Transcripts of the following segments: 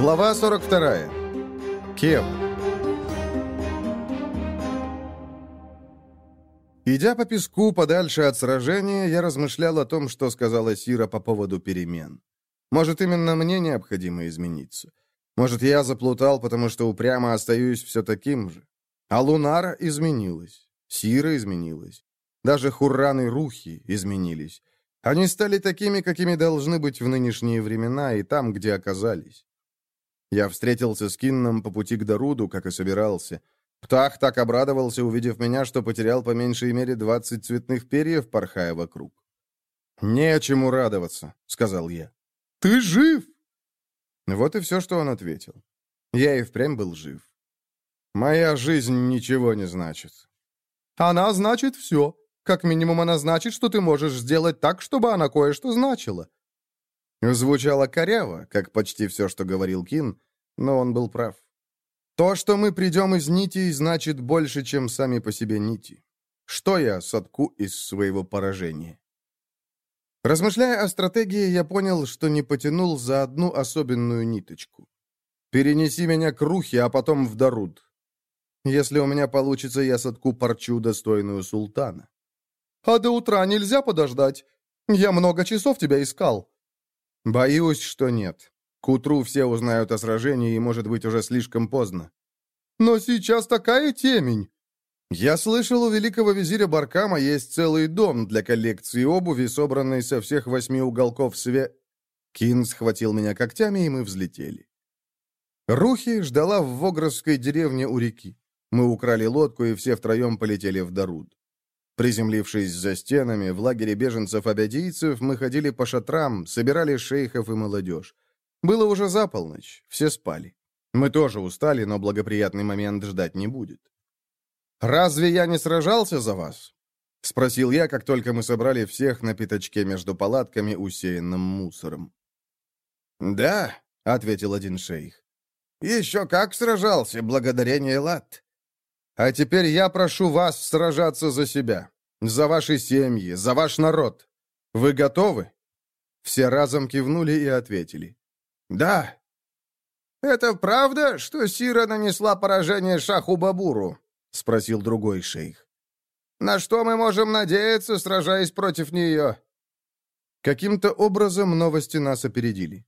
Глава 42. Кем? Идя по песку подальше от сражения, я размышлял о том, что сказала Сира по поводу перемен. Может, именно мне необходимо измениться. Может, я заплутал, потому что упрямо остаюсь все таким же. А Лунара изменилась. Сира изменилась. Даже Хурран и Рухи изменились. Они стали такими, какими должны быть в нынешние времена и там, где оказались. Я встретился с Кинном по пути к Даруду, как и собирался. Птах так обрадовался, увидев меня, что потерял по меньшей мере двадцать цветных перьев, порхая вокруг. «Нечему радоваться», — сказал я. «Ты жив!» Вот и все, что он ответил. Я и впрямь был жив. «Моя жизнь ничего не значит». «Она значит все. Как минимум она значит, что ты можешь сделать так, чтобы она кое-что значила». Звучало коряво, как почти все, что говорил Кин, но он был прав. То, что мы придем из нитей, значит больше, чем сами по себе нити. Что я сотку из своего поражения? Размышляя о стратегии, я понял, что не потянул за одну особенную ниточку. Перенеси меня к Рухе, а потом в Даруд. Если у меня получится, я сотку парчу, достойную султана. А до утра нельзя подождать. Я много часов тебя искал. Боюсь, что нет. К утру все узнают о сражении, и, может быть, уже слишком поздно. Но сейчас такая темень. Я слышал, у великого визиря Баркама есть целый дом для коллекции обуви, собранной со всех восьми уголков све... Кин схватил меня когтями, и мы взлетели. Рухи ждала в Вогровской деревне у реки. Мы украли лодку, и все втроем полетели в Даруд. Приземлившись за стенами, в лагере беженцев-абядийцев мы ходили по шатрам, собирали шейхов и молодежь. Было уже за полночь, все спали. Мы тоже устали, но благоприятный момент ждать не будет. «Разве я не сражался за вас?» — спросил я, как только мы собрали всех на пятачке между палатками, усеянным мусором. «Да», — ответил один шейх. «Еще как сражался, благодарение Лат. А теперь я прошу вас сражаться за себя, за ваши семьи, за ваш народ. Вы готовы?» Все разом кивнули и ответили. «Да». «Это правда, что Сира нанесла поражение Шаху Бабуру?» — спросил другой шейх. «На что мы можем надеяться, сражаясь против нее?» Каким-то образом новости нас опередили.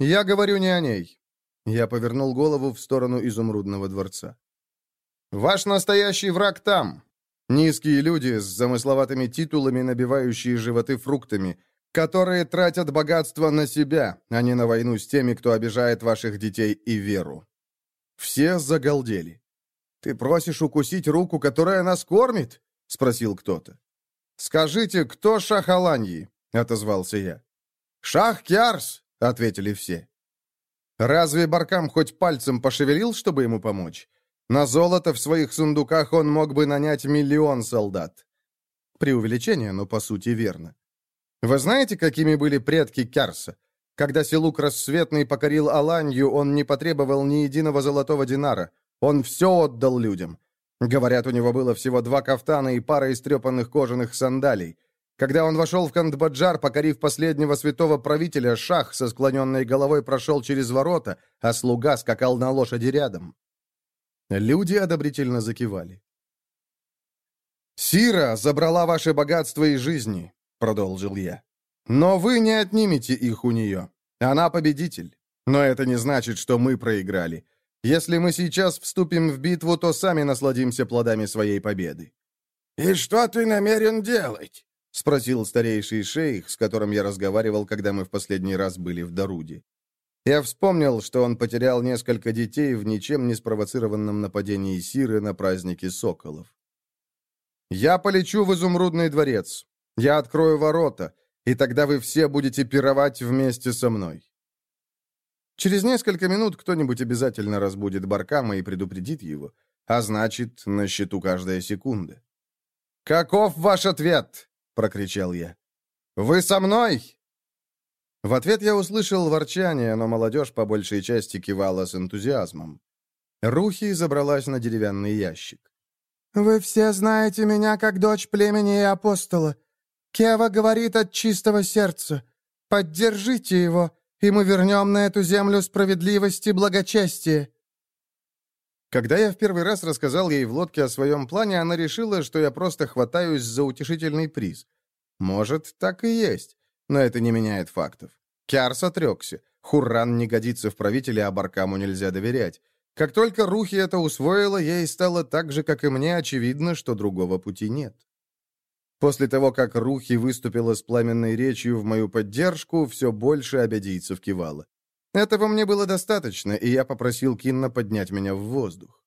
«Я говорю не о ней». Я повернул голову в сторону изумрудного дворца. Ваш настоящий враг там. Низкие люди с замысловатыми титулами, набивающие животы фруктами, которые тратят богатство на себя, а не на войну с теми, кто обижает ваших детей и веру. Все загалдели. «Ты просишь укусить руку, которая нас кормит?» — спросил кто-то. «Скажите, кто Шах Аланьи?» — отозвался я. «Шах Кярс!» — ответили все. Разве Баркам хоть пальцем пошевелил, чтобы ему помочь? На золото в своих сундуках он мог бы нанять миллион солдат. Преувеличение, но по сути верно. Вы знаете, какими были предки Кярса? Когда Селук Рассветный покорил Аланью, он не потребовал ни единого золотого динара. Он все отдал людям. Говорят, у него было всего два кафтана и пара истрепанных кожаных сандалий. Когда он вошел в Кандбаджар, покорив последнего святого правителя, шах со склоненной головой прошел через ворота, а слуга скакал на лошади рядом. Люди одобрительно закивали. «Сира забрала ваше богатство и жизни», — продолжил я. «Но вы не отнимете их у нее. Она победитель. Но это не значит, что мы проиграли. Если мы сейчас вступим в битву, то сами насладимся плодами своей победы». «И что ты намерен делать?» — спросил старейший шейх, с которым я разговаривал, когда мы в последний раз были в Даруде. Я вспомнил, что он потерял несколько детей в ничем не спровоцированном нападении Сиры на празднике соколов. «Я полечу в Изумрудный дворец. Я открою ворота, и тогда вы все будете пировать вместе со мной». Через несколько минут кто-нибудь обязательно разбудит Баркама и предупредит его, а значит, на счету каждая секунда. «Каков ваш ответ?» — прокричал я. «Вы со мной?» В ответ я услышал ворчание, но молодежь по большей части кивала с энтузиазмом. Рухи забралась на деревянный ящик. «Вы все знаете меня как дочь племени и апостола. Кева говорит от чистого сердца. Поддержите его. и мы вернем на эту землю справедливость и благочестие». Когда я в первый раз рассказал ей в лодке о своем плане, она решила, что я просто хватаюсь за утешительный приз. Может, так и есть, но это не меняет фактов. Кярс отрекся. Хурран не годится в правителе, а Баркаму нельзя доверять. Как только Рухи это усвоила, ей стало так же, как и мне, очевидно, что другого пути нет. После того, как Рухи выступила с пламенной речью в мою поддержку, все больше обядийцев кивало. Этого мне было достаточно, и я попросил Кинна поднять меня в воздух.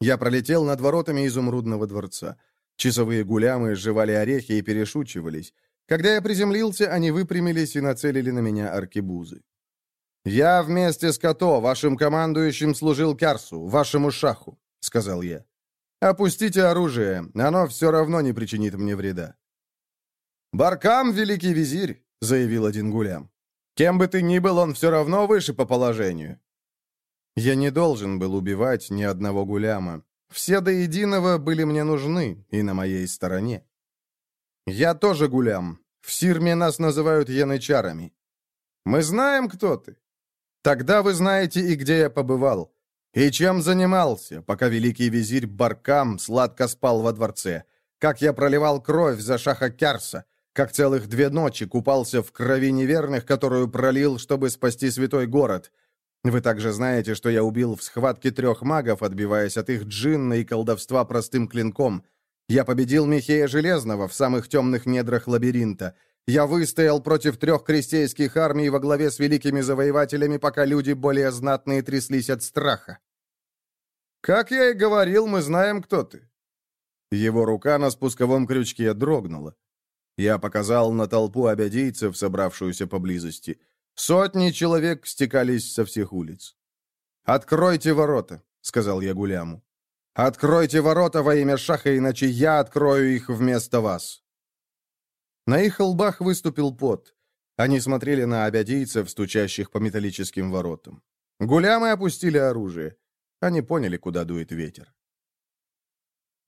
Я пролетел над воротами изумрудного дворца. Часовые гулямы жевали орехи и перешучивались. Когда я приземлился, они выпрямились и нацелили на меня аркебузы. «Я вместе с Като, вашим командующим, служил Кярсу, вашему шаху», — сказал я. «Опустите оружие, оно все равно не причинит мне вреда». «Баркам, великий визирь», — заявил один гулям. «Кем бы ты ни был, он все равно выше по положению». Я не должен был убивать ни одного гуляма. Все до единого были мне нужны и на моей стороне. «Я тоже гулям. В Сирме нас называют янычарами. Мы знаем, кто ты. Тогда вы знаете и где я побывал. И чем занимался, пока великий визирь Баркам сладко спал во дворце. Как я проливал кровь за шаха Кярса. Как целых две ночи купался в крови неверных, которую пролил, чтобы спасти святой город. Вы также знаете, что я убил в схватке трех магов, отбиваясь от их джинна и колдовства простым клинком — я победил Михея Железного в самых темных недрах лабиринта. Я выстоял против трех крестейских армий во главе с великими завоевателями, пока люди более знатные тряслись от страха. «Как я и говорил, мы знаем, кто ты». Его рука на спусковом крючке дрогнула. Я показал на толпу обядийцев, собравшуюся поблизости. Сотни человек стекались со всех улиц. «Откройте ворота», — сказал я Гуляму. «Откройте ворота во имя Шаха, иначе я открою их вместо вас!» На их лбах выступил пот. Они смотрели на обядийцев, стучащих по металлическим воротам. Гулямы опустили оружие. Они поняли, куда дует ветер.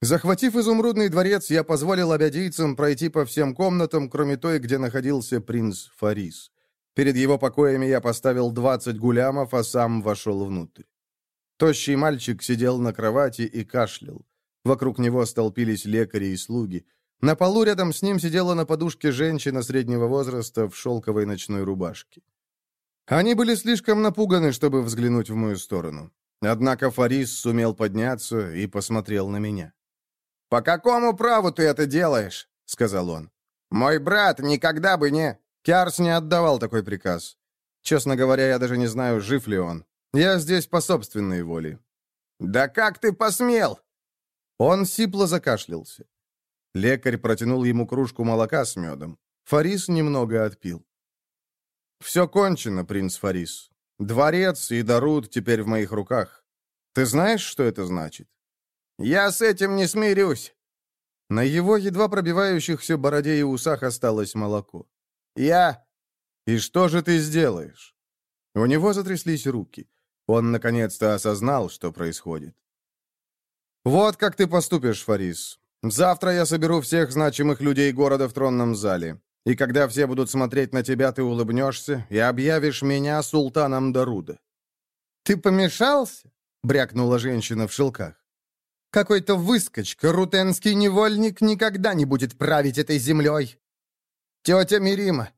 Захватив изумрудный дворец, я позволил обядийцам пройти по всем комнатам, кроме той, где находился принц Фарис. Перед его покоями я поставил 20 гулямов, а сам вошел внутрь. Тощий мальчик сидел на кровати и кашлял. Вокруг него столпились лекари и слуги. На полу рядом с ним сидела на подушке женщина среднего возраста в шелковой ночной рубашке. Они были слишком напуганы, чтобы взглянуть в мою сторону. Однако Фарис сумел подняться и посмотрел на меня. «По какому праву ты это делаешь?» — сказал он. «Мой брат никогда бы не...» Кярс не отдавал такой приказ. Честно говоря, я даже не знаю, жив ли он. Я здесь по собственной воле». «Да как ты посмел?» Он сипло закашлялся. Лекарь протянул ему кружку молока с медом. Фарис немного отпил. «Все кончено, принц Фарис. Дворец и Дарут теперь в моих руках. Ты знаешь, что это значит?» «Я с этим не смирюсь». На его едва пробивающихся бороде и усах осталось молоко. «Я...» «И что же ты сделаешь?» У него затряслись руки. Он наконец-то осознал, что происходит. «Вот как ты поступишь, Фарис. Завтра я соберу всех значимых людей города в тронном зале. И когда все будут смотреть на тебя, ты улыбнешься и объявишь меня султаном Даруда». «Ты помешался?» — брякнула женщина в шелках. «Какой-то выскочка, рутенский невольник, никогда не будет править этой землей!» «Тетя Мирима,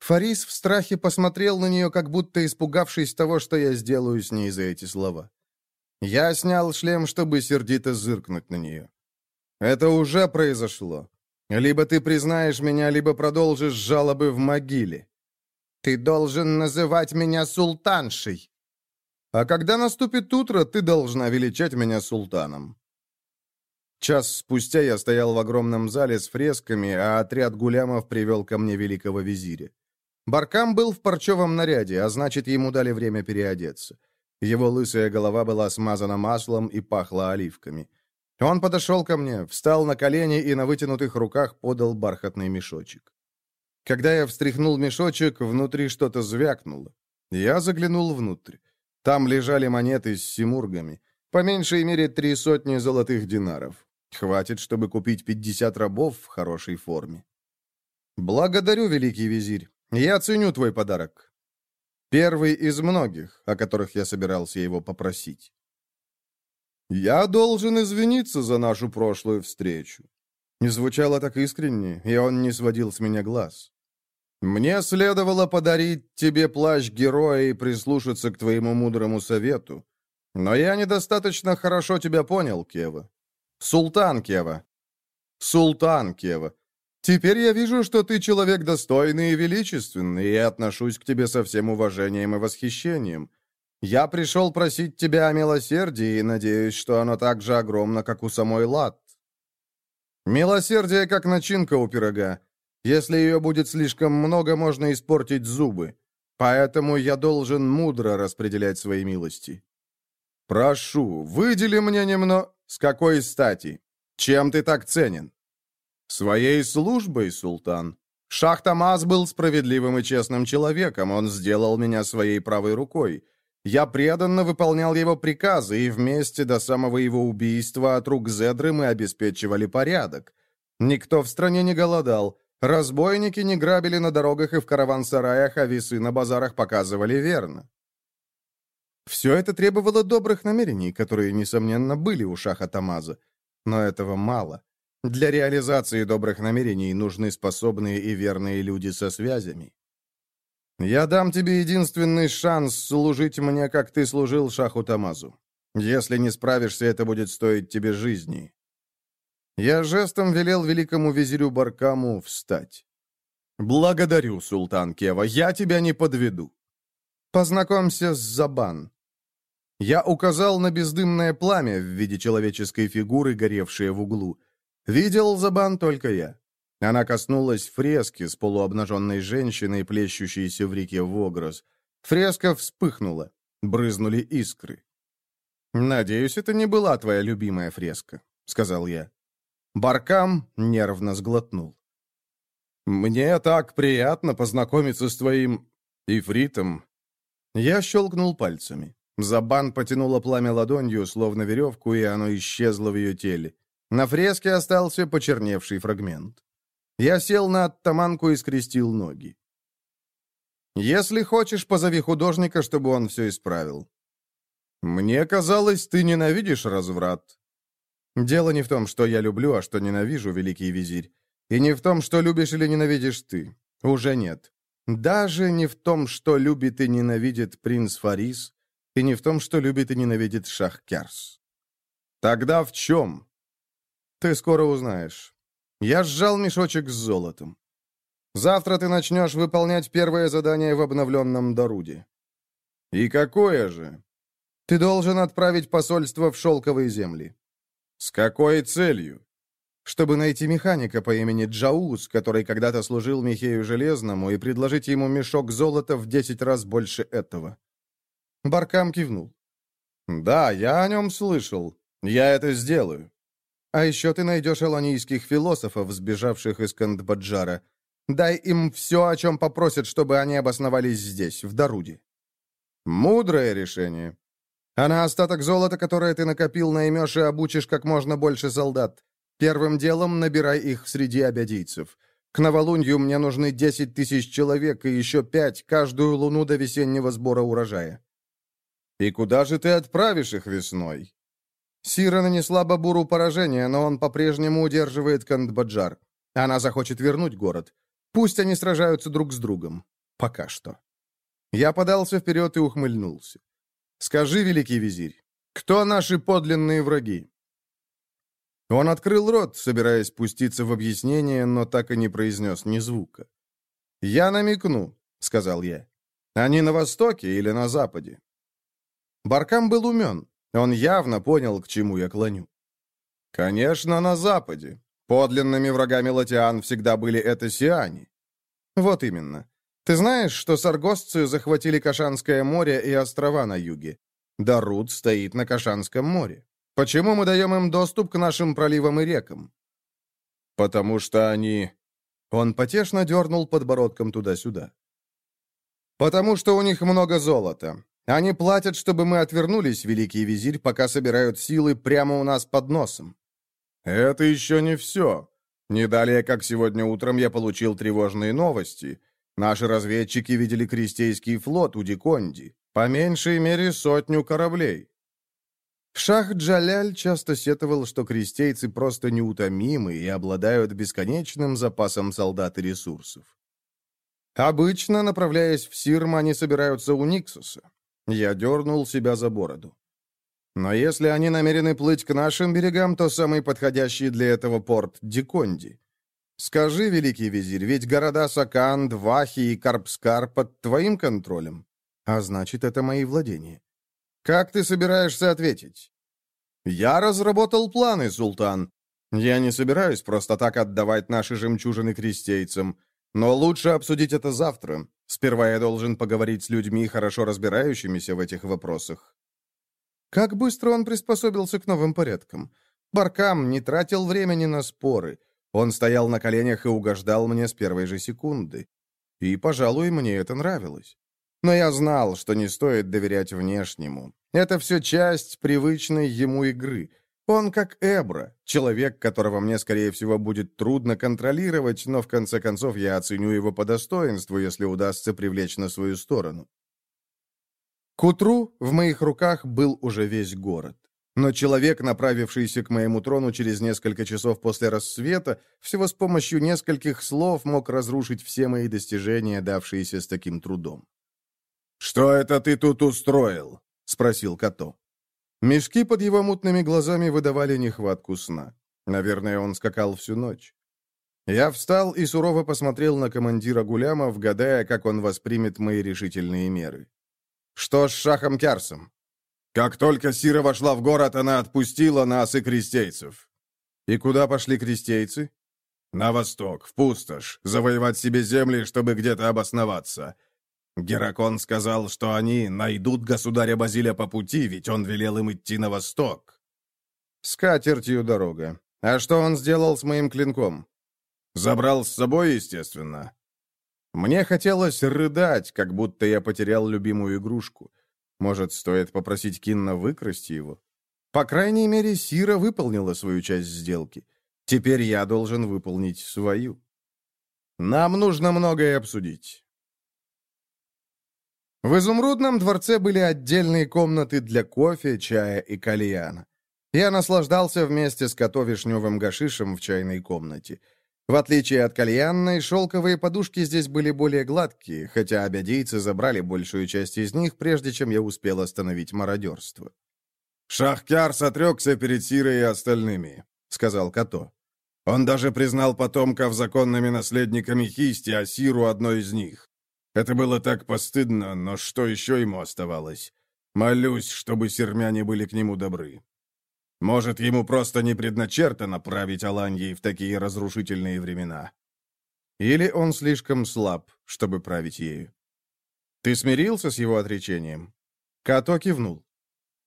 Фарис в страхе посмотрел на нее, как будто испугавшись того, что я сделаю с ней за эти слова. Я снял шлем, чтобы сердито зыркнуть на нее. «Это уже произошло. Либо ты признаешь меня, либо продолжишь жалобы в могиле. Ты должен называть меня султаншей. А когда наступит утро, ты должна величать меня султаном». Час спустя я стоял в огромном зале с фресками, а отряд гулямов привел ко мне великого визиря. Баркам был в парчевом наряде, а значит, ему дали время переодеться. Его лысая голова была смазана маслом и пахла оливками. Он подошел ко мне, встал на колени и на вытянутых руках подал бархатный мешочек. Когда я встряхнул мешочек, внутри что-то звякнуло. Я заглянул внутрь. Там лежали монеты с симургами. По меньшей мере три сотни золотых динаров. Хватит, чтобы купить пятьдесят рабов в хорошей форме. «Благодарю, великий визирь. «Я ценю твой подарок. Первый из многих, о которых я собирался его попросить. «Я должен извиниться за нашу прошлую встречу». Не звучало так искренне, и он не сводил с меня глаз. «Мне следовало подарить тебе плащ героя и прислушаться к твоему мудрому совету. Но я недостаточно хорошо тебя понял, Кева. Султан Кева. Султан Кева. Теперь я вижу, что ты человек достойный и величественный, и отношусь к тебе со всем уважением и восхищением. Я пришел просить тебя о милосердии и надеюсь, что оно так же огромно, как у самой Лат. Милосердие как начинка у пирога. Если ее будет слишком много, можно испортить зубы. Поэтому я должен мудро распределять свои милости. Прошу, выдели мне немного... С какой стати? Чем ты так ценен? Своей службой, султан. Шах Тамаз был справедливым и честным человеком, он сделал меня своей правой рукой. Я преданно выполнял его приказы, и вместе до самого его убийства от рук Зедры мы обеспечивали порядок. Никто в стране не голодал, разбойники не грабили на дорогах и в караван-сараях, а весы на базарах показывали верно. Все это требовало добрых намерений, которые, несомненно, были у Шаха Тамаза. Но этого мало. Для реализации добрых намерений нужны способные и верные люди со связями. Я дам тебе единственный шанс служить мне, как ты служил Шаху Тамазу. Если не справишься, это будет стоить тебе жизни. Я жестом велел великому визирю Баркаму встать. «Благодарю, султан Кева, я тебя не подведу. Познакомься с Забан». Я указал на бездымное пламя в виде человеческой фигуры, горевшее в углу. Видел Забан только я. Она коснулась фрески с полуобнаженной женщиной, плещущейся в реке Вогрос. Фреска вспыхнула. Брызнули искры. «Надеюсь, это не была твоя любимая фреска», — сказал я. Баркам нервно сглотнул. «Мне так приятно познакомиться с твоим... ифритом». Я щелкнул пальцами. Забан потянула пламя ладонью, словно веревку, и оно исчезло в ее теле. На фреске остался почерневший фрагмент. Я сел на оттаманку и скрестил ноги. «Если хочешь, позови художника, чтобы он все исправил». «Мне казалось, ты ненавидишь разврат». «Дело не в том, что я люблю, а что ненавижу, великий визирь. И не в том, что любишь или ненавидишь ты. Уже нет. Даже не в том, что любит и ненавидит принц Фарис, и не в том, что любит и ненавидит Шах Керс. Тогда в чем? Ты скоро узнаешь. Я сжал мешочек с золотом. Завтра ты начнешь выполнять первое задание в обновленном Даруде. И какое же? Ты должен отправить посольство в шелковые земли. С какой целью? Чтобы найти механика по имени Джаус, который когда-то служил Михею Железному, и предложить ему мешок золота в десять раз больше этого. Баркам кивнул. «Да, я о нем слышал. Я это сделаю. А еще ты найдешь элонийских философов, сбежавших из Кандбаджара. Дай им все, о чем попросят, чтобы они обосновались здесь, в Даруде. Мудрое решение. А на остаток золота, которое ты накопил, наймешь и обучишь как можно больше солдат. Первым делом набирай их среди обядийцев. К новолунью мне нужны 10 тысяч человек и еще пять каждую луну до весеннего сбора урожая. И куда же ты отправишь их весной? Сира нанесла Бабуру поражение, но он по-прежнему удерживает Кандбаджар. Она захочет вернуть город. Пусть они сражаются друг с другом. Пока что. Я подался вперед и ухмыльнулся. «Скажи, великий визирь, кто наши подлинные враги?» Он открыл рот, собираясь пуститься в объяснение, но так и не произнес ни звука. «Я намекну», — сказал я. «Они на востоке или на западе?» Баркам был умен. Он явно понял, к чему я клоню. Конечно, на Западе. Подлинными врагами латиан всегда были это сиане. Вот именно. Ты знаешь, что саргосцы захватили Кашанское море и острова на юге? Дарут стоит на Кашанском море. Почему мы даем им доступ к нашим проливам и рекам? Потому что они... Он потешно дернул подбородком туда-сюда. Потому что у них много золота. Они платят, чтобы мы отвернулись, великий визирь, пока собирают силы прямо у нас под носом. Это еще не все. Не далее, как сегодня утром я получил тревожные новости. Наши разведчики видели крестейский флот у Диконди. По меньшей мере сотню кораблей. Шах Джаляль часто сетовал, что крестейцы просто неутомимы и обладают бесконечным запасом солдат и ресурсов. Обычно, направляясь в Сирм, они собираются у Никсуса. Я дернул себя за бороду. Но если они намерены плыть к нашим берегам, то самый подходящий для этого порт — Диконди. Скажи, великий визирь, ведь города Сакан, Двахи и Карпскар под твоим контролем. А значит, это мои владения. Как ты собираешься ответить? Я разработал планы, султан. Я не собираюсь просто так отдавать наши жемчужины крестейцам. Но лучше обсудить это завтра. Сперва я должен поговорить с людьми, хорошо разбирающимися в этих вопросах. Как быстро он приспособился к новым порядкам. Баркам не тратил времени на споры. Он стоял на коленях и угождал мне с первой же секунды. И, пожалуй, мне это нравилось. Но я знал, что не стоит доверять внешнему. Это все часть привычной ему игры. Он как Эбра, человек, которого мне, скорее всего, будет трудно контролировать, но в конце концов я оценю его по достоинству, если удастся привлечь на свою сторону. К утру в моих руках был уже весь город. Но человек, направившийся к моему трону через несколько часов после рассвета, всего с помощью нескольких слов мог разрушить все мои достижения, давшиеся с таким трудом. «Что это ты тут устроил?» — спросил Като. Мешки под его мутными глазами выдавали нехватку сна. Наверное, он скакал всю ночь. Я встал и сурово посмотрел на командира Гуляма, вгадая, как он воспримет мои решительные меры. «Что с Шахом Кярсом?» «Как только Сира вошла в город, она отпустила нас и крестейцев». «И куда пошли крестейцы?» «На восток, в пустошь, завоевать себе земли, чтобы где-то обосноваться. Геракон сказал, что они найдут государя Базиля по пути, ведь он велел им идти на восток. С катертью дорога. А что он сделал с моим клинком? Забрал с собой, естественно. Мне хотелось рыдать, как будто я потерял любимую игрушку. Может, стоит попросить Кинна выкрасть его? По крайней мере, Сира выполнила свою часть сделки. Теперь я должен выполнить свою. Нам нужно многое обсудить. В изумрудном дворце были отдельные комнаты для кофе, чая и кальяна. Я наслаждался вместе с котовишневым гашишем в чайной комнате. В отличие от кальянной, шелковые подушки здесь были более гладкие, хотя обядейцы забрали большую часть из них, прежде чем я успел остановить мародерство. «Шахкяр сотрекся перед Сирой и остальными», — сказал Като. «Он даже признал потомков законными наследниками Хисти, а Сиру одной из них. Это было так постыдно, но что еще ему оставалось? Молюсь, чтобы сермяне были к нему добры. Может, ему просто не предначертано править Аланьей в такие разрушительные времена. Или он слишком слаб, чтобы править ею. Ты смирился с его отречением? Като кивнул.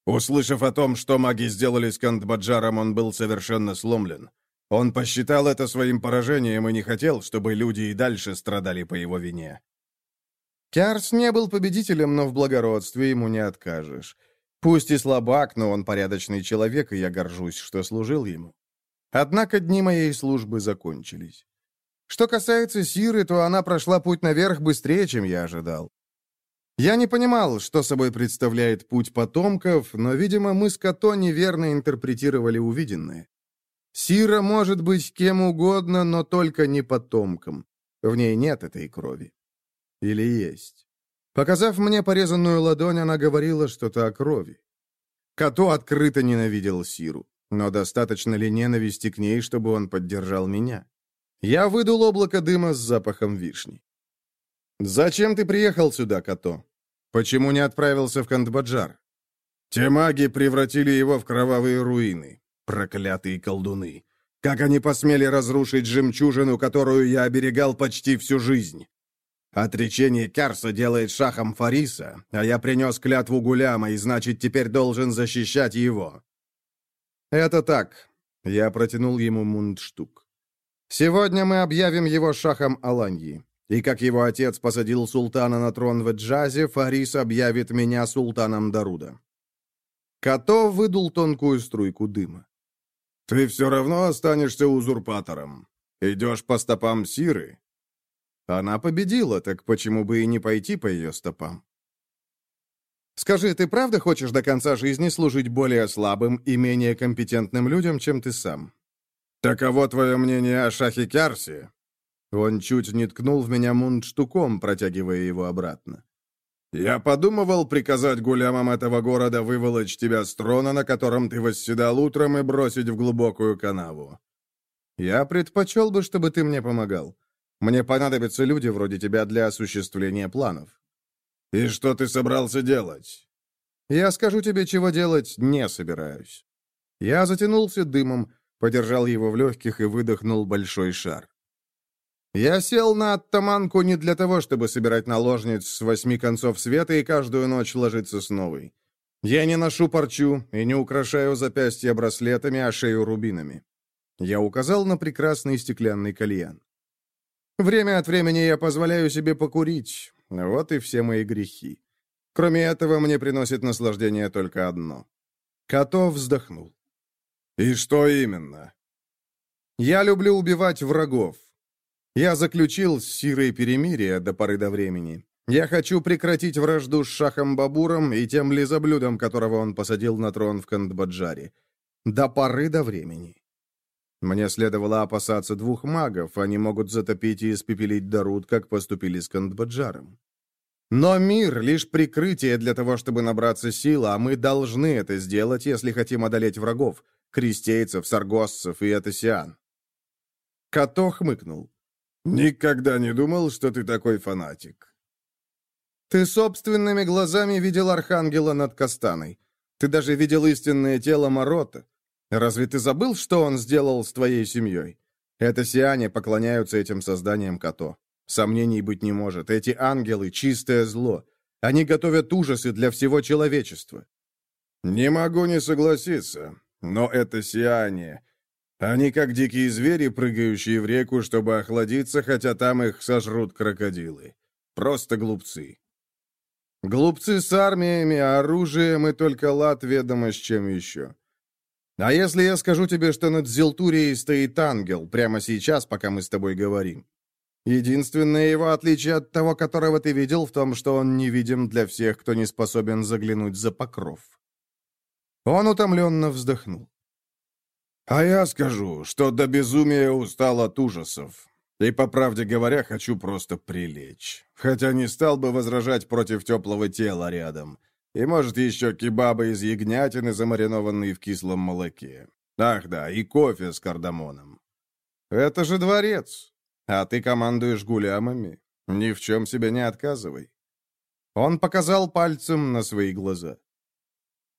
Услышав о том, что маги сделали с Кандбаджаром, он был совершенно сломлен. Он посчитал это своим поражением и не хотел, чтобы люди и дальше страдали по его вине. Кярс не был победителем, но в благородстве ему не откажешь. Пусть и слабак, но он порядочный человек, и я горжусь, что служил ему. Однако дни моей службы закончились. Что касается Сиры, то она прошла путь наверх быстрее, чем я ожидал. Я не понимал, что собой представляет путь потомков, но, видимо, мы с Като неверно интерпретировали увиденное. Сира может быть кем угодно, но только не потомком. В ней нет этой крови. Или есть? Показав мне порезанную ладонь, она говорила что-то о крови. Като открыто ненавидел Сиру, но достаточно ли ненависти к ней, чтобы он поддержал меня? Я выдул облако дыма с запахом вишни. «Зачем ты приехал сюда, Като? Почему не отправился в Кандбаджар?» «Те маги превратили его в кровавые руины. Проклятые колдуны! Как они посмели разрушить жемчужину, которую я оберегал почти всю жизнь? Отречение Кярса делает шахом Фариса, а я принес клятву Гуляма, и значит, теперь должен защищать его». «Это так». Я протянул ему мундштук. «Сегодня мы объявим его шахом Аланьи. И как его отец посадил султана на трон в Джазе, Фарис объявит меня султаном Даруда». Като выдул тонкую струйку дыма. «Ты все равно останешься узурпатором. Идешь по стопам Сиры?» Она победила, так почему бы и не пойти по ее стопам? Скажи, ты правда хочешь до конца жизни служить более слабым и менее компетентным людям, чем ты сам? Таково твое мнение о шахе Кярсе? Он чуть не ткнул в меня мундштуком, протягивая его обратно. «Я подумывал приказать гулямам этого города выволочь тебя с трона, на котором ты восседал утром, и бросить в глубокую канаву. Я предпочел бы, чтобы ты мне помогал. Мне понадобятся люди вроде тебя для осуществления планов». «И что ты собрался делать?» «Я скажу тебе, чего делать не собираюсь». Я затянулся дымом, подержал его в легких и выдохнул большой шар. Я сел на оттаманку не для того, чтобы собирать наложниц с восьми концов света и каждую ночь ложиться с новой. Я не ношу парчу и не украшаю запястья браслетами, а шею рубинами. Я указал на прекрасный стеклянный кальян. Время от времени я позволяю себе покурить. Вот и все мои грехи. Кроме этого, мне приносит наслаждение только одно. Като вздохнул. «И что именно?» «Я люблю убивать врагов, я заключил с Сирой перемирие до поры до времени. Я хочу прекратить вражду с Шахом Бабуром и тем лизоблюдом, которого он посадил на трон в Кандбаджаре. До поры до времени. Мне следовало опасаться двух магов, они могут затопить и испепелить Дарут, как поступили с Кандбаджаром. Но мир — лишь прикрытие для того, чтобы набраться сил, а мы должны это сделать, если хотим одолеть врагов — крестейцев, саргоссов и атосиан. Като хмыкнул. «Никогда не думал, что ты такой фанатик». «Ты собственными глазами видел Архангела над Кастаной. Ты даже видел истинное тело Морота. Разве ты забыл, что он сделал с твоей семьей? Это сиане поклоняются этим созданиям Като. Сомнений быть не может. Эти ангелы — чистое зло. Они готовят ужасы для всего человечества». «Не могу не согласиться, но это сияние. Они как дикие звери, прыгающие в реку, чтобы охладиться, хотя там их сожрут крокодилы. Просто глупцы. Глупцы с армиями, оружием и только лад ведомо с чем еще. А если я скажу тебе, что над Зелтурией стоит ангел прямо сейчас, пока мы с тобой говорим? Единственное его отличие от того, которого ты видел, в том, что он невидим для всех, кто не способен заглянуть за покров. Он утомленно вздохнул. А я скажу, что до безумия устал от ужасов. И, по правде говоря, хочу просто прилечь. Хотя не стал бы возражать против теплого тела рядом. И, может, еще кебабы из ягнятины, замаринованные в кислом молоке. Ах да, и кофе с кардамоном. Это же дворец. А ты командуешь гулямами. Ни в чем себе не отказывай. Он показал пальцем на свои глаза.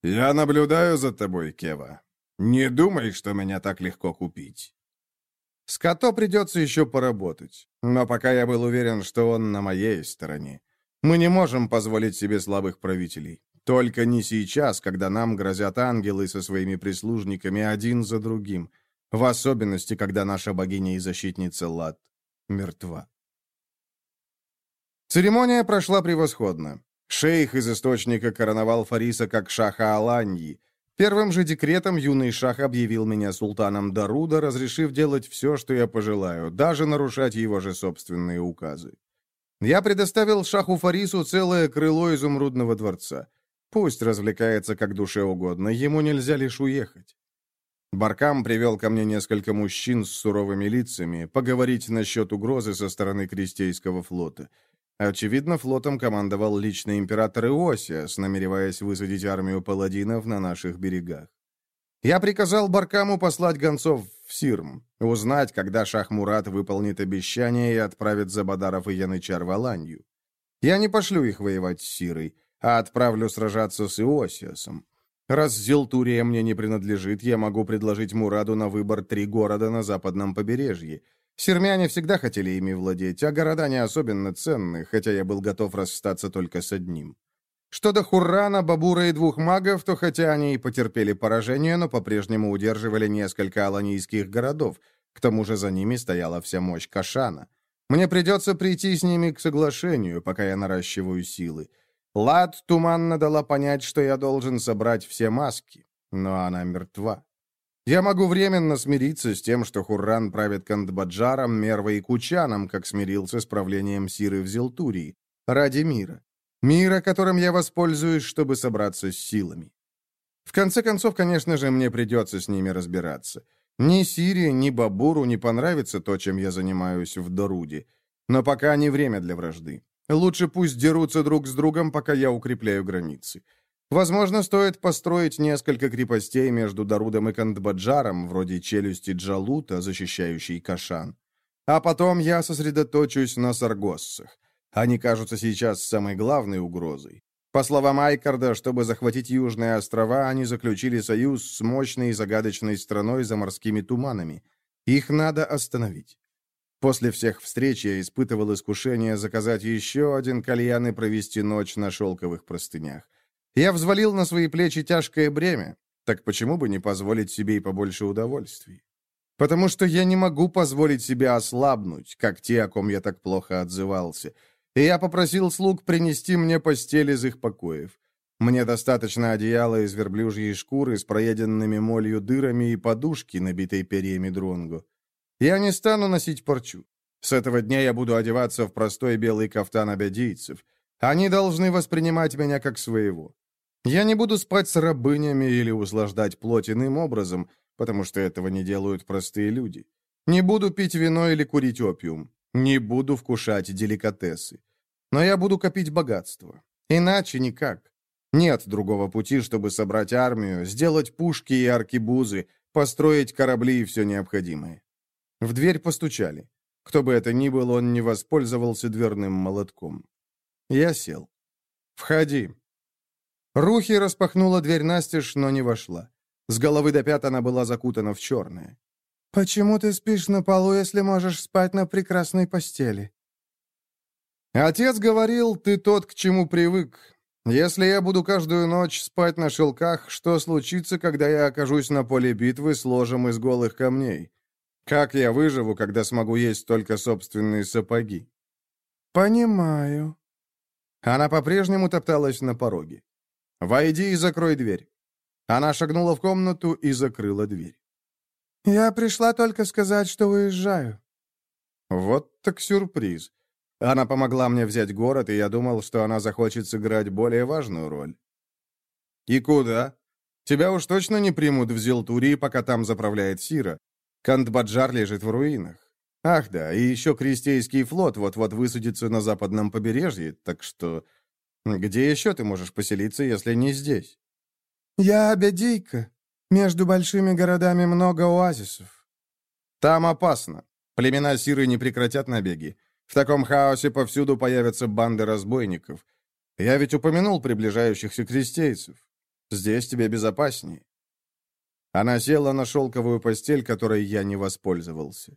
«Я наблюдаю за тобой, Кева. Не думай, что меня так легко купить. С Като придется еще поработать, но пока я был уверен, что он на моей стороне. Мы не можем позволить себе слабых правителей. Только не сейчас, когда нам грозят ангелы со своими прислужниками один за другим. В особенности, когда наша богиня и защитница Лад мертва. Церемония прошла превосходно. Шейх из источника короновал Фариса как шаха Аланьи, Первым же декретом юный шах объявил меня султаном Даруда, разрешив делать все, что я пожелаю, даже нарушать его же собственные указы. Я предоставил шаху Фарису целое крыло изумрудного дворца. Пусть развлекается как душе угодно, ему нельзя лишь уехать. Баркам привел ко мне несколько мужчин с суровыми лицами, поговорить насчет угрозы со стороны Крестейского флота. Очевидно, флотом командовал лично император Иосиас, намереваясь высадить армию паладинов на наших берегах. Я приказал Баркаму послать гонцов в Сирм, узнать, когда Шах Мурат выполнит обещание и отправит Забадаров и Янычар в Аланью. Я не пошлю их воевать с Сирой, а отправлю сражаться с Иосиасом. Раз Зелтурия мне не принадлежит, я могу предложить Мураду на выбор три города на западном побережье — Сермяне всегда хотели ими владеть, а города не особенно ценны, хотя я был готов расстаться только с одним. Что до Хуррана, Бабура и двух магов, то хотя они и потерпели поражение, но по-прежнему удерживали несколько аланийских городов, к тому же за ними стояла вся мощь Кашана. Мне придется прийти с ними к соглашению, пока я наращиваю силы. Лад туманно дала понять, что я должен собрать все маски, но она мертва. Я могу временно смириться с тем, что Хурран правит Кандбаджаром, Мервой и Кучаном, как смирился с правлением Сиры в Зелтурии, ради мира. Мира, которым я воспользуюсь, чтобы собраться с силами. В конце концов, конечно же, мне придется с ними разбираться. Ни Сирии, ни Бабуру не понравится то, чем я занимаюсь в Доруде. Но пока не время для вражды. Лучше пусть дерутся друг с другом, пока я укрепляю границы. Возможно, стоит построить несколько крепостей между Дарудом и Кандбаджаром, вроде челюсти Джалута, защищающей Кашан. А потом я сосредоточусь на Саргоссах. Они кажутся сейчас самой главной угрозой. По словам Айкарда, чтобы захватить Южные острова, они заключили союз с мощной и загадочной страной за морскими туманами. Их надо остановить. После всех встреч я испытывал искушение заказать еще один кальян и провести ночь на шелковых простынях. Я взвалил на свои плечи тяжкое бремя, так почему бы не позволить себе и побольше удовольствий? Потому что я не могу позволить себе ослабнуть, как те, о ком я так плохо отзывался — и я попросил слуг принести мне постель из их покоев. Мне достаточно одеяла из верблюжьей шкуры с проеденными молью дырами и подушки, набитой перьями дронгу. Я не стану носить парчу. С этого дня я буду одеваться в простой белый кафтан абядийцев. Они должны воспринимать меня как своего. Я не буду спать с рабынями или услаждать плоть иным образом, потому что этого не делают простые люди. Не буду пить вино или курить опиум. Не буду вкушать деликатесы. Но я буду копить богатство. Иначе никак. Нет другого пути, чтобы собрать армию, сделать пушки и аркибузы, построить корабли и все необходимое. В дверь постучали. Кто бы это ни был, он не воспользовался дверным молотком. Я сел. «Входи». Рухи распахнула дверь настежь, но не вошла. С головы до пят она была закутана в черное. «Почему ты спишь на полу, если можешь спать на прекрасной постели?» «Отец говорил, ты тот, к чему привык. Если я буду каждую ночь спать на шелках, что случится, когда я окажусь на поле битвы с ложем из голых камней? Как я выживу, когда смогу есть только собственные сапоги?» «Понимаю». Она по-прежнему топталась на пороге. «Войди и закрой дверь». Она шагнула в комнату и закрыла дверь. «Я пришла только сказать, что уезжаю». Вот так сюрприз. Она помогла мне взять город, и я думал, что она захочет сыграть более важную роль. «И куда? Тебя уж точно не примут в Зелтурии, пока там заправляет Сира. Кандбаджар лежит в руинах. Ах да, и еще Крестейский флот вот-вот высадится на западном побережье, так что... Где еще ты можешь поселиться, если не здесь?» «Я обедейка», между большими городами много оазисов. Там опасно. Племена Сиры не прекратят набеги. В таком хаосе повсюду появятся банды разбойников. Я ведь упомянул приближающихся крестейцев. Здесь тебе безопаснее. Она села на шелковую постель, которой я не воспользовался.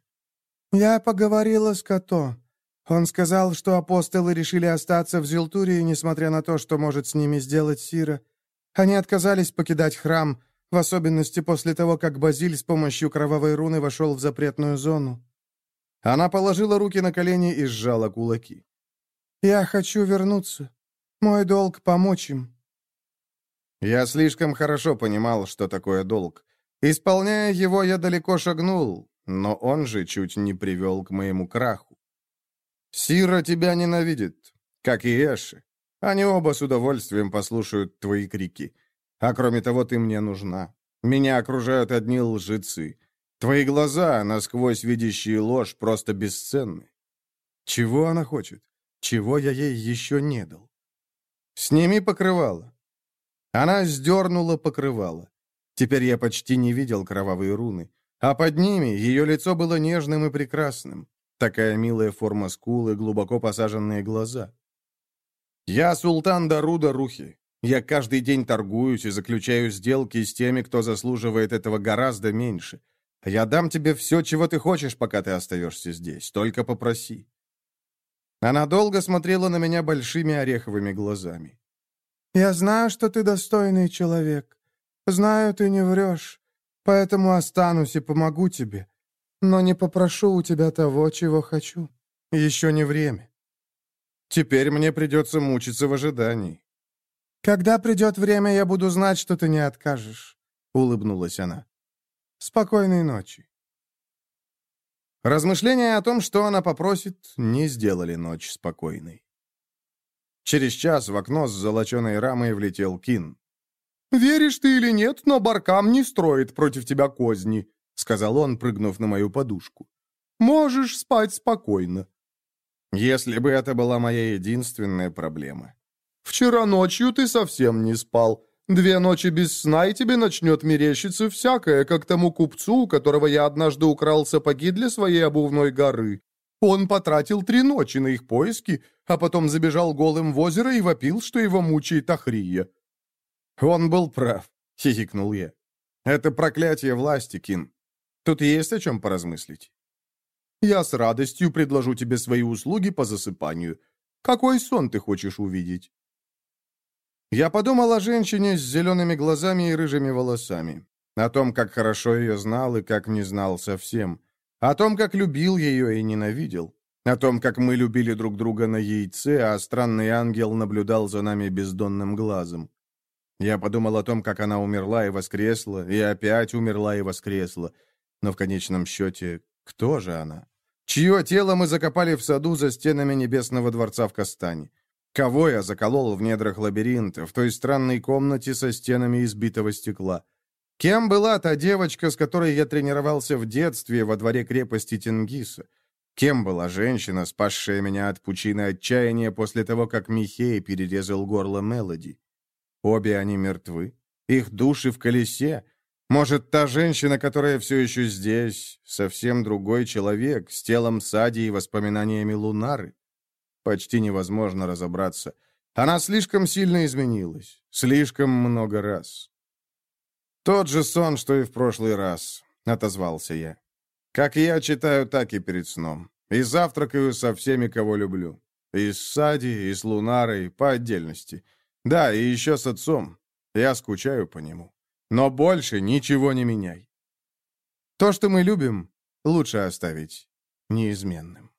«Я поговорила с Като. Он сказал, что апостолы решили остаться в Зилтурии, несмотря на то, что может с ними сделать Сира. Они отказались покидать храм, в особенности после того, как Базиль с помощью кровавой руны вошел в запретную зону. Она положила руки на колени и сжала кулаки. «Я хочу вернуться. Мой долг — помочь им». Я слишком хорошо понимал, что такое долг. Исполняя его, я далеко шагнул, но он же чуть не привел к моему краху. Сира тебя ненавидит, как и Эши. Они оба с удовольствием послушают твои крики. А кроме того, ты мне нужна. Меня окружают одни лжецы. Твои глаза, насквозь видящие ложь, просто бесценны. Чего она хочет? Чего я ей еще не дал? Сними покрывало. Она сдернула покрывало. Теперь я почти не видел кровавые руны. А под ними ее лицо было нежным и прекрасным. Такая милая форма скулы, глубоко посаженные глаза. «Я султан Даруда Рухи. Я каждый день торгуюсь и заключаю сделки с теми, кто заслуживает этого гораздо меньше. Я дам тебе все, чего ты хочешь, пока ты остаешься здесь. Только попроси». Она долго смотрела на меня большими ореховыми глазами. «Я знаю, что ты достойный человек. Знаю, ты не врешь. Поэтому останусь и помогу тебе. Но не попрошу у тебя того, чего хочу. Еще не время. Теперь мне придется мучиться в ожидании. «Когда придет время, я буду знать, что ты не откажешь», — улыбнулась она. Спокойной ночи». Размышления о том, что она попросит, не сделали ночь спокойной. Через час в окно с золоченой рамой влетел Кин. «Веришь ты или нет, но Баркам не строит против тебя козни», — сказал он, прыгнув на мою подушку. «Можешь спать спокойно». Если бы это была моя единственная проблема. «Вчера ночью ты совсем не спал. Две ночи без сна, и тебе начнет мерещиться всякое, как тому купцу, у которого я однажды украл сапоги для своей обувной горы. Он потратил три ночи на их поиски, а потом забежал голым в озеро и вопил, что его мучает Ахрия. «Он был прав», — хихикнул я. «Это проклятие власти, Кин. Тут есть о чем поразмыслить». «Я с радостью предложу тебе свои услуги по засыпанию. Какой сон ты хочешь увидеть?» Я подумал о женщине с зелеными глазами и рыжими волосами. О том, как хорошо ее знал и как не знал совсем. О том, как любил ее и ненавидел. О том, как мы любили друг друга на яйце, а странный ангел наблюдал за нами бездонным глазом. Я подумал о том, как она умерла и воскресла, и опять умерла и воскресла. Но в конечном счете, кто же она? Чье тело мы закопали в саду за стенами Небесного дворца в Кастане? Кого я заколол в недрах лабиринта, в той странной комнате со стенами избитого стекла? Кем была та девочка, с которой я тренировался в детстве во дворе крепости Тенгиса? Кем была женщина, спасшая меня от пучины отчаяния после того, как Михей перерезал горло Мелоди? Обе они мертвы. Их души в колесе. Может, та женщина, которая все еще здесь, совсем другой человек, с телом Сади и воспоминаниями Лунары? Почти невозможно разобраться. Она слишком сильно изменилась. Слишком много раз. «Тот же сон, что и в прошлый раз», — отозвался я. «Как я читаю, так и перед сном. И завтракаю со всеми, кого люблю. И с Сади, и с Лунарой, по отдельности. Да, и еще с отцом. Я скучаю по нему. Но больше ничего не меняй. То, что мы любим, лучше оставить неизменным.